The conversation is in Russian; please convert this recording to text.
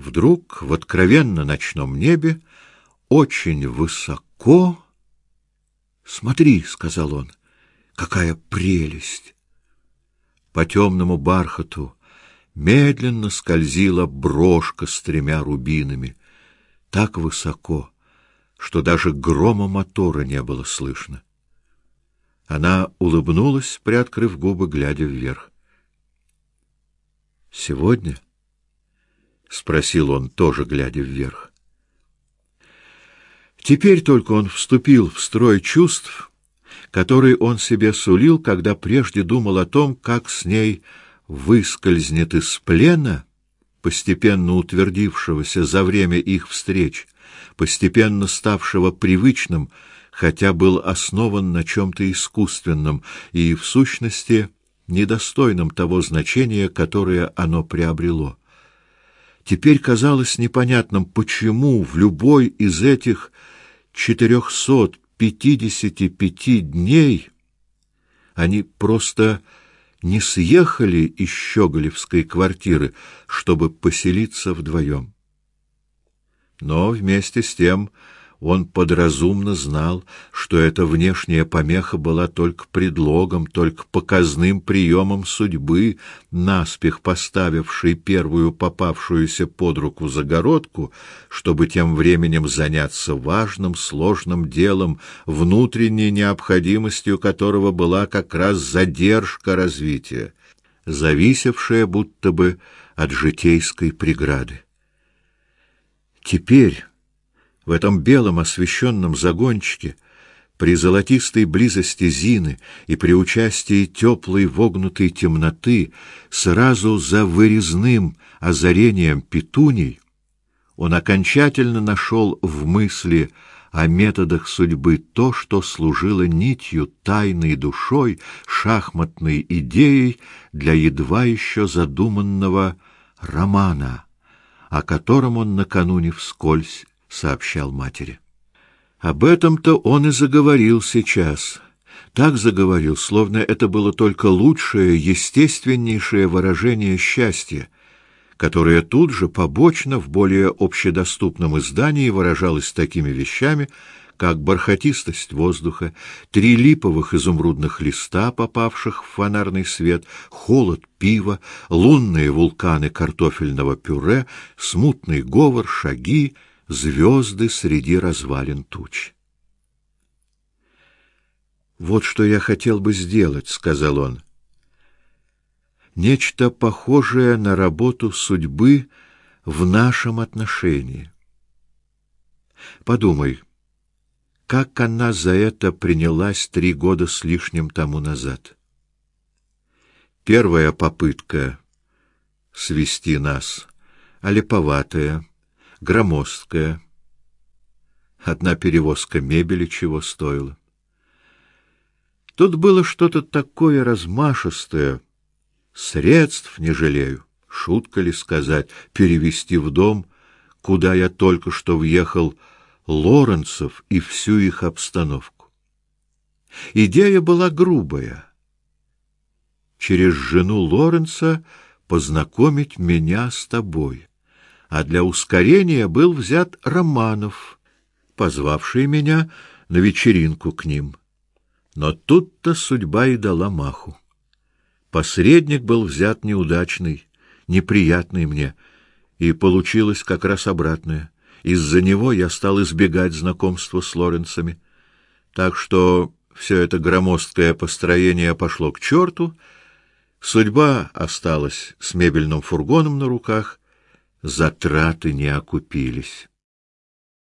Вдруг в откровенно ночном небе очень высоко "Смотри", сказал он. "Какая прелесть!" По темному бархату медленно скользила брошка с тремя рубинами, так высоко, что даже грома мотора не было слышно. Она улыбнулась, приоткрыв губы, глядя вверх. Сегодня, спросил он, тоже глядя вверх. Теперь только он вступил в строй чувств, который он себе сулил, когда прежде думал о том, как с ней выскользнет из плена, постепенно утвердившегося за время их встреч, постепенно ставшего привычным, хотя был основан на чем то искусственном и в сущности недостойном того значения, которое оно приобрело. Теперь казалось непонятным, почему в любой из этих четырехсот пятидесяти пяти дней они просто не съехали из щеголевской квартиры, чтобы поселиться вдвоем. Но вместе с тем он подразумно знал, что эта внешняя помеха была только предлогом, только показным приемом судьбы, наспех поставившей первую попавшуюся под руку загородку, чтобы тем временем заняться важным, сложным делом, внутренней необходимостью которого была как раз задержка развития, зависевшая будто бы от житейской преграды. Теперь в этом белом освещенном загончике, при золотистой близости Зины и при участии теплой вогнутой темноты, сразу за вырезным озарением петуний, он окончательно нашел в мысли о методах судьбы то, что служило нитью тайной душой, шахматной идеей для едва еще задуманного романа, о котором он накануне вскользь сообщал матери. Об этом-то он и заговорил сейчас. Так заговорил, словно это было только лучшее, естественнейшее выражение счастья, которое тут же побочно в более общедоступном издании выражалось такими вещами, как бархатистость воздуха, три липовых изумрудных листа, попавших в фонарный свет, холод пива, лунные вулканы картофельного пюре, смутный говор, шаги — звезды среди развалин туч. Вот что я хотел бы сделать, сказал он. Нечто похожее на работу судьбы в нашем отношении. Подумай, как она за это принялась три года с лишним тому назад. Первая попытка свести нас, а леповатая, громоздкая. Одна перевозка мебели чего стоила. Тут было что-то такое размашистое. Средств не жалею. Шутка ли сказать, перевести в дом, куда я только что въехал, Лоренцев и всю их обстановку. Идея была грубая. Через жену Лоренца познакомить меня с тобой а для ускорения был взят Романов, позвавший меня на вечеринку к ним. Но тут-то судьба и дала маху. Посредник был взят неудачный, неприятный мне, и получилось как раз обратное. Из-за него я стал избегать знакомства с Лоренцами. Так что все это громоздкое построение пошло к черту, судьба осталась с мебельным фургоном на руках, затраты не окупились.